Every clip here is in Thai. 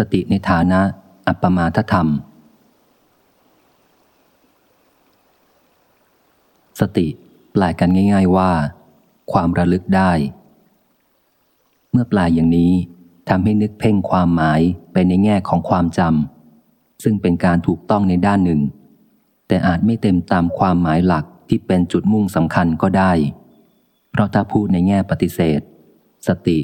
สติในฐานะอัปปมาทธรรม สติแปลกันง่าย ๆว่า ความระลึกได้ เมื่อแปลอย่างนี้ทำให้นึกเพ่งความหมายไปในแง่ของความจำซึ่งเป็นการถูกต้องในด้านหนึ่ง แต่อาจไม่เต็มตามความหมายหลักที่เป็นจุดมุ่งสำคัญก็ได้ เพราะถ้าพูดในแง่ปฏิเสธ สติ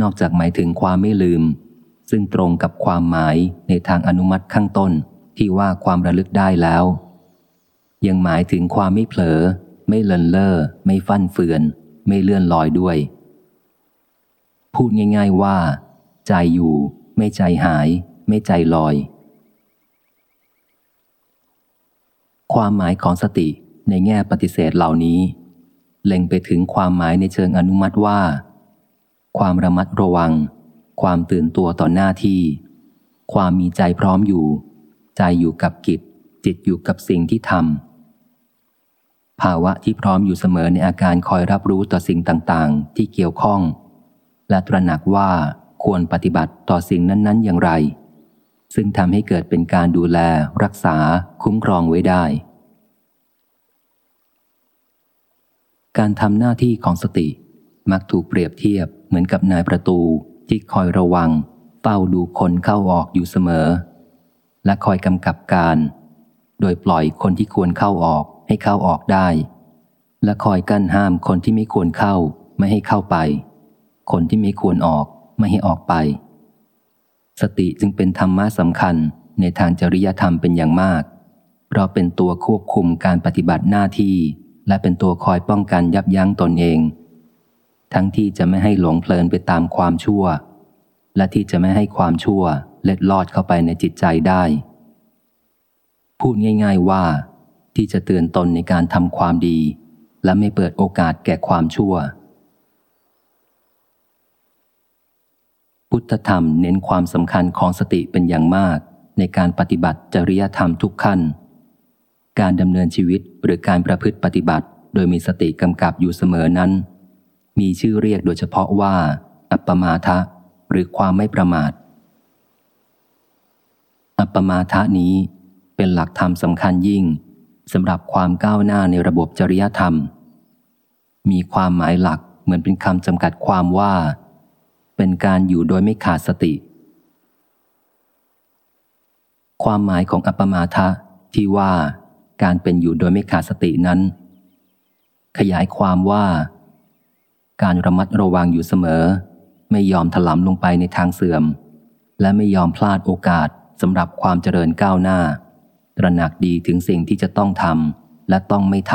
นอกจากหมายถึงความไม่ลืม ซึ่งตรงกับความหมายในทางอนุมัติข้างต้นที่ว่าความระลึกได้แล้ว ยังหมายถึงความไม่เผลอ ไม่เลินเล่อไม่ฟั่นเฟือน ไม่เลื่อนลอยด้วย พูดง่าย ๆว่า ใจอยู่ ไม่ใจหาย ไม่ใจลอย ความหมายของสติในแง่ปฏิเสธเหล่านี้ เล็งไปถึงความหมายในเชิงอนุมัติว่า ความระมัดระวัง ความตื่นตัวต่อหน้าที่ ความมีใจพร้อมอยู่ ใจอยู่กับกิจ จิตอยู่กับสิ่งที่ทำภาวะที่พร้อมอยู่เสมอในอาการคอยรับรู้ต่อสิ่งต่างๆ ที่เกี่ยวข้อง และตระหนักว่าควรปฏิบัติต่อสิ่งนั้น ๆ อย่างไร ซึ่งทำให้เกิดเป็นการดูแล รักษา คุ้มครองไว้ได้ การทำหน้าที่ของสติมักถูกเปรียบเทียบเหมือนกับนายประตู ที่คอยระวัง เฝ้าดูคนเข้าออกอยู่เสมอ และคอยกำกับการ โดยปล่อยคนที่ควรเข้าออกให้เข้าออกได้ และคอยกั้นห้ามคนที่ไม่ควรเข้าไม่ให้เข้าไป คนที่ไม่ควรออกไม่ให้ออกไป สติจึงเป็นธรรมะสำคัญในทางจริยธรรมเป็นอย่างมาก เพราะเป็นตัวควบคุมการปฏิบัติหน้าที่ และเป็นตัวคอยป้องกันยับยั้งตนเอง ทั้งที่จะไม่ให้หลงเพลินไปตามความชั่ว และที่จะไม่ให้ความชั่วเล็ดลอดเข้าไปในจิตใจได้ พูดง่าย ๆว่า ที่จะเตือนตนในการทำความดี และไม่เปิดโอกาสแก่ความชั่ว พุทธธรรมเน้นความสำคัญของสติเป็นอย่างมาก ในการปฏิบัติจริยธรรมทุกขั้น การดำเนินชีวิตหรือการประพฤติปฏิบัติ โดยมีสติกำกับอยู่เสมอนั้น มีชื่อเรียกโดยเฉพาะว่า อัปปมาทะ หรือความไม่ประมาท อัปปมาทะนี้เป็นหลักธรรมสำคัญยิ่งสำหรับความก้าวหน้าในระบบจริยธรรม มีความหมายหลักเหมือนเป็นคำจำกัดความว่า เป็นการอยู่โดยไม่ขาดสติ ความหมายของอัปปมาทะที่ว่าการเป็นอยู่โดยไม่ขาดสตินั้น ขยายความว่า การระมัดระวังอยู่เสมอ ไม่ยอมถลำลงไปในทางเสื่อม และไม่ยอมพลาดโอกาสสำหรับความเจริญก้าวหน้า ตระหนักดีถึงสิ่งที่จะต้องทำและต้องไม่ท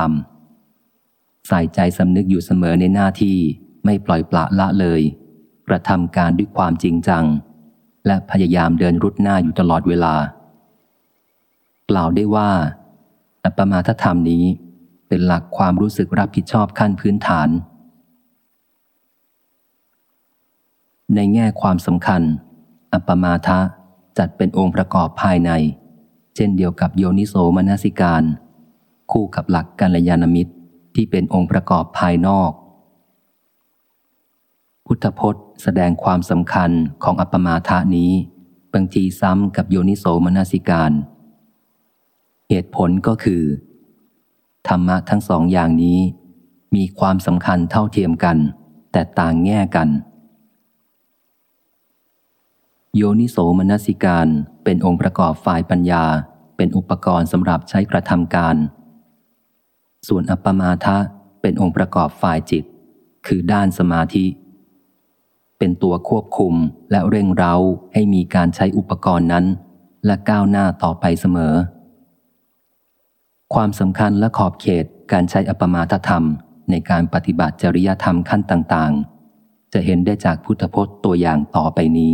ำใส่ใจสำนึกอยู่เสมอในหน้าที่ไม่ปล่อยปละละเลย กระทำการด้วยความจริงจัง และพยายามเดินรุดหน้าอยู่ตลอดเวลา กล่าวได้ว่า อัปมาทธรรมนี้เป็นหลักความรู้สึกรับผิดชอบขั้นพื้นฐาน ในแง่ความสำคัญ อัปมาทะจัดเป็นองค์ประกอบภายใน เช่นเดียวกับโยนิโสมนสิการ คู่กับหลักกัลยาณมิตรที่เป็นองค์ประกอบภายนอก พุทธพจน์แสดงความสำคัญของอัปปมาทะนี้ บางทีซ้ำกับโยนิโสมนสิการ เหตุผลก็คือ ธรรมะทั้งสองอย่างนี้ มีความสำคัญเท่าเทียมกัน แต่ต่างแง่กัน โยนิโสมนสิการเป็นองค์ประกอบฝ่ายปัญญา เป็นอุปกรณ์สำหรับใช้กระทำการ ส่วนอัปปมาทะเป็นองค์ประกอบฝ่ายจิต คือด้านสมาธิ เป็นตัวควบคุมและเร่งเร้าให้มีการใช้อุปกรณ์นั้น และก้าวหน้าต่อไปเสมอ ความสำคัญและขอบเขตการใช้อัปมาทธรรมในการปฏิบัติจริยธรรมขั้นต่าง ๆ จะเห็นได้จากพุทธพจน์ตัวอย่างต่อไปนี้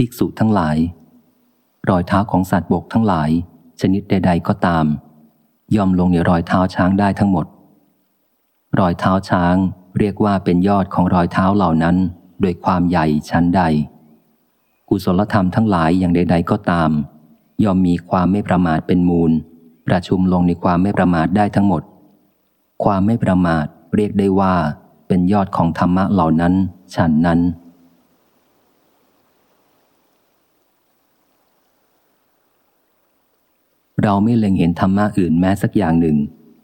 ภิกษุทั้งหลาย รอยเท้าของสัตว์บกทั้งหลาย ชนิดใด ๆ ก็ตาม ย่อมลงในรอยเท้าช้างได้ทั้งหมด รอยเท้าช้างเรียกว่าเป็นยอดของรอยเท้าเหล่านั้น โดยความใหญ่ชั้นใด กุศลธรรมทั้งหลายอย่างใด ๆ ก็ตาม ย่อมมีความไม่ประมาทเป็นมูล ประชุมลงในความไม่ประมาทได้ทั้งหมด ความไม่ประมาทเรียกได้ว่าเป็นยอดของธรรมะเหล่านั้นฉันนั้น เราไม่เล็งเห็นธรรมะอื่นแม้สักอย่างหนึ่ง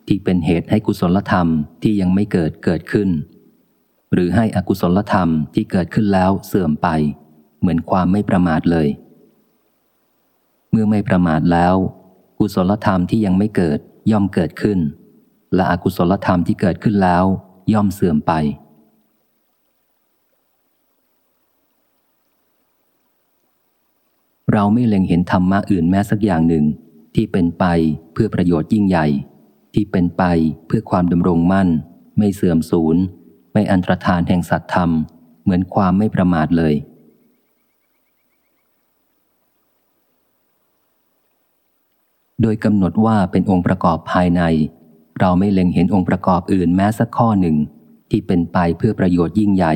ที่เป็นเหตุให้กุศลธรรมที่ยังไม่เกิดเกิดขึ้น หรือให้อกุศลธรรมที่เกิดขึ้นแล้วเสื่อมไป เหมือนความไม่ประมาทเลย เมื่อไม่ประมาทแล้ว กุศลธรรมที่ยังไม่เกิดย่อมเกิดขึ้น และอกุศลธรรมที่เกิดขึ้นแล้ว ย่อมเสื่อมไปเราไม่เล็งเห็นธรรมะอื่นแม้สักอย่างหนึ่ง ที่เป็นไปเพื่อประโยชน์ยิ่งใหญ่ ที่เป็นไปเพื่อความดำรงมั่น ไม่เสื่อมสูญ ไม่อันตรธานแห่งสัตธรรม เหมือนความไม่ประมาทเลย โดยกำหนดว่าเป็นองค์ประกอบภายใน เราไม่เล็งเห็นองค์ประกอบอื่นแม้สักข้อหนึ่ง ที่เป็นไปเพื่อประโยชน์ยิ่งใหญ่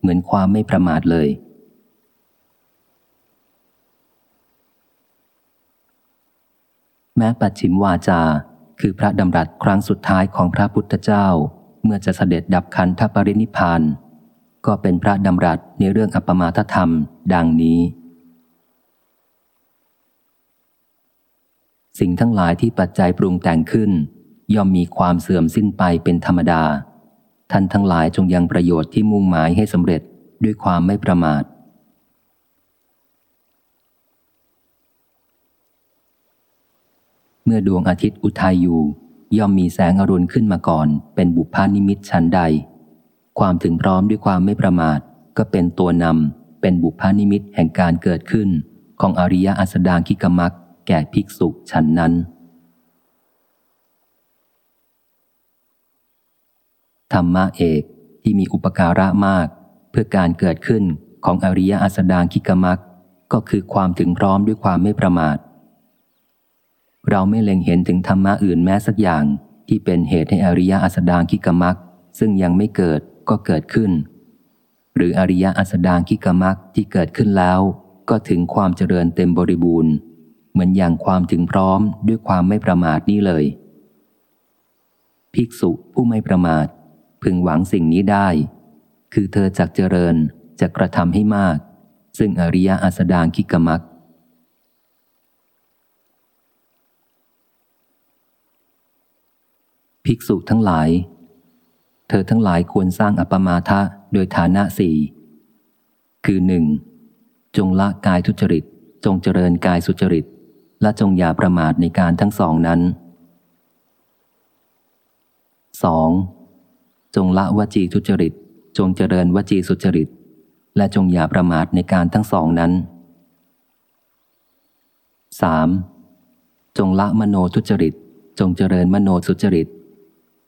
เหมือนความไม่ประมาทเลย แม้ปัจฉิมวาจา คือพระดำรัสครั้งสุดท้ายของพระพุทธเจ้า เมื่อจะเสด็จดับขันธปรินิพาน ก็เป็นพระดำรัสในเรื่องอัปมาทธรรม ดังนี้ สิ่งทั้งหลายที่ปัจจัยปรุงแต่งขึ้น ย่อมมีความเสื่อมสิ้นไปเป็นธรรมดา ท่านทั้งหลายจงยังประโยชน์ที่มุ่งหมายให้สำเร็จด้วยความไม่ประมาท เมื่อดวงอาทิตย์อุทัยอยู่ ย่อมมีแสงอรุณขึ้นมาก่อน เป็นบุพานิมิตชั้นใด ความถึงพร้อมด้วยความไม่ประมาท ก็เป็นตัวนำเป็นบุพานิมิตแห่งการเกิดขึ้น ของอริยอัสดางคิกมักแก่ภิกษุชั้นนั้นธรรมะเอกที่มีอุปการะมาก เพื่อการเกิดขึ้นของอริยอัสดางคิกมักก็คือความถึงพร้อมด้วยความไม่ประมาท เราไม่เล็งเห็นถึงธรรมะอื่นแม้สักอย่าง ที่เป็นเหตุให้อริยอัสดางคิกมักซึ่งยังไม่เกิดก็เกิดขึ้น หรืออริยอัสดางคิกมักที่เกิดขึ้นแล้ว ก็ถึงความเจริญเต็มบริบูรณ์ เหมือนอย่างความถึงพร้อมด้วยความไม่ประมาทนี่เลย ภิกษุผู้ไม่ประมาท พึงหวังสิ่งนี้ได้ คือเธอจักเจริญจะกระทำให้มาก ซึ่งอริยอัสดางคิกมัก ภิกษุทั้งหลาย เธอทั้งหลายควรสร้างอัปมาทะโดยฐานะสี่ คือหนึ่งจงละกายทุจริต จงเจริญกายสุจริต และจงอย่าประมาทในการทั้งสองนั้น 2. จงละวจีทุจริต จงเจริญวจีสุจริต และจงอย่าประมาทในการทั้งสองนั้น 3. จงละมโนทุจริต จงเจริญมโนสุจริต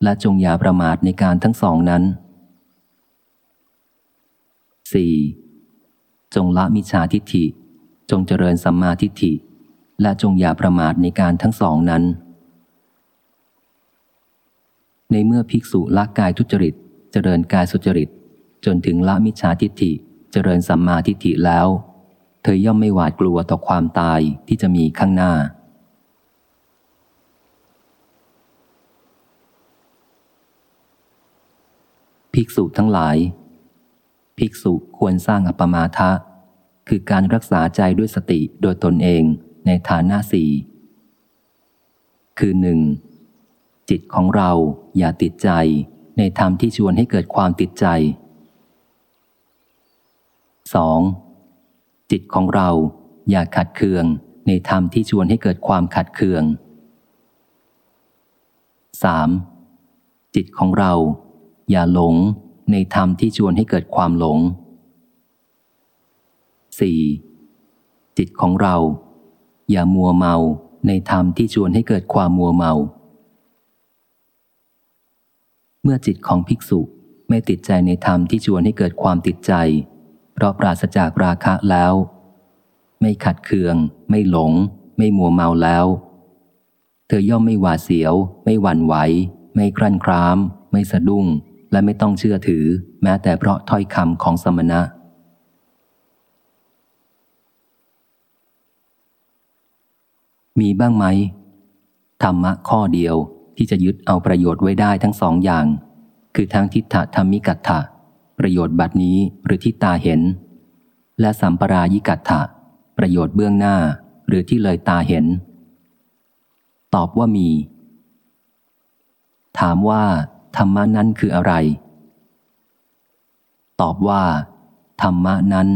และจงอย่าประมาทในการทั้งสองนั้น 4. จงละมิจฉาทิฏฐิ จงเจริญสัมมาทิฏฐิ และจงอย่าประมาทในการทั้งสองนั้น ในเมื่อภิกษุละกายทุจริต เจริญกายสุจริต จนถึงละมิจฉาทิฏฐิ เจริญสัมมาทิฏฐิแล้ว เธอย่อมไม่หวาดกลัวต่อความตายที่จะมีข้างหน้า ภิกษุทั้งหลาย ภิกษุควรสร้างอัปมาทะ คือการรักษาใจด้วยสติโดยตนเองในฐานะสี่คือหนึ่งจิตของเราอย่าติดใจในธรรมที่ชวนให้เกิดความติดใจ 2. จิตของเราอย่าขัดเคืองในธรรมที่ชวนให้เกิดความขัดเคือง 3. จิตของเรา อย่าหลงในธรรมที่ชวนให้เกิดความหลง 4. จิตของเรา อย่ามัวเมาในธรรมที่ชวนให้เกิดความมัวเมา เมื่อจิตของภิกษุไม่ติดใจในธรรมที่ชวนให้เกิดความติดใจ เพราะปราศจากราคะแล้ว ไม่ขัดเคือง ไม่หลง ไม่มัวเมาแล้ว เธอย่อมไม่หวาดเสียว ไม่หวั่นไหว ไม่กรันคราม ไม่สะดุ้ง และไม่ต้องเชื่อถือ แม้แต่เพราะถ้อยคำของสมณะ มีบ้างไหมธรรมะข้อเดียวที่จะยึดเอาประโยชน์ไว้ได้ทั้งสองอย่าง คือทั้งทิฏฐธรรมิกัตถะประโยชน์บัดนี้หรือที่ตาเห็น และสัมปรายิกัตถะประโยชน์เบื้องหน้าหรือที่เลยตาเห็น ตอบว่ามี ถามว่า ธรรมะนั้นคืออะไร ตอบว่า ธรรมะนั้น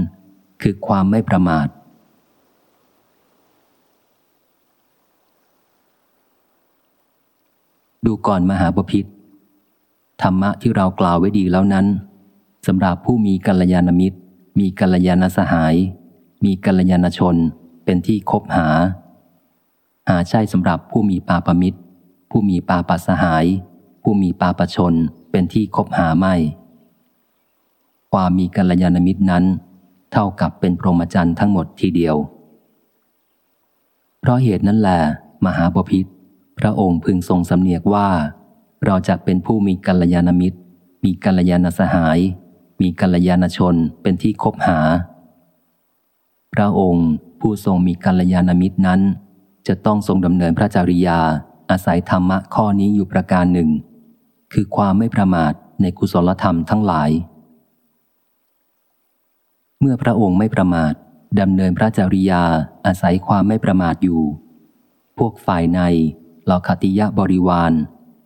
คือความไม่ประมาท ดูก่อนมหาปพิธธรรมะที่เรากล่าวไว้ดีแล้วนั้นสำหรับผู้มีกัลยาณมิตร มีกัลยาณสหาย มีกัลยาณชนเป็นที่คบหา หาใช่สำหรับผู้มีปาปมิตร ผู้มีปาปสหาย ผู้มีปาปชนเป็นที่คบหาไม่ ความมีกัลยาณมิตรนั้น เท่ากับเป็นพรหมจรรย์ทั้งหมดทีเดียว เพราะเหตุนั้นแหละมหาปพิธพระองค์พึงทรงสำเนียกว่า เราจะเป็นผู้มีกัลยาณมิตร มีกัลยาณสหาย มีกัลยาณชนเป็นที่คบหา พระองค์ผู้ทรงมีกัลยาณมิตรนั้น จะต้องทรงดำเนินพระจริยาอาศัยธรรมะข้อนี้อยู่ประการหนึ่ง คือความไม่ประมาทในกุศลธรรมทั้งหลาย เมื่อพระองค์ไม่ประมาทดำเนินพระจริยาอาศัยความไม่ประมาทอยู่ พวกฝ่ายในเหล่าคติยะบริวาร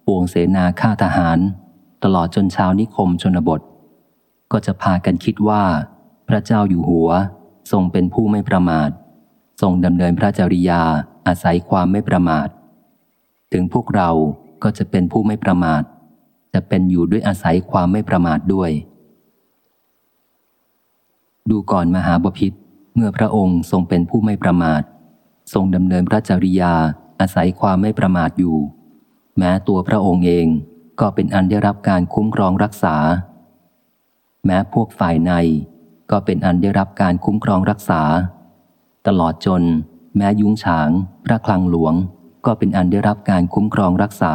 ปวงเสนาข้าทหาร ตลอดจนชาวนิคมชนบท ก็จะพากันคิดว่า พระเจ้าอยู่หัวทรงเป็นผู้ไม่ประมาท ทรงดำเนินพระจริยาอาศัยความไม่ประมาท ถึงพวกเราก็จะเป็นผู้ไม่ประมาท จะเป็นอยู่ด้วยอาศัยความไม่ประมาทด้วย ดูก่อนมหาบพิษเมื่อพระองค์ทรงเป็นผู้ไม่ประมาท ทรงดำเนินพระจริยาอาศัยความไม่ประมาทอยู่ แม้ตัวพระองค์เองก็เป็นอันได้รับการคุ้มครองรักษา แม้พวกฝ่ายในก็เป็นอันได้รับการคุ้มครองรักษา ตลอดจน แม้ยุ้งฉาง พระคลังหลวง ก็เป็นอันได้รับการคุ้มครองรักษา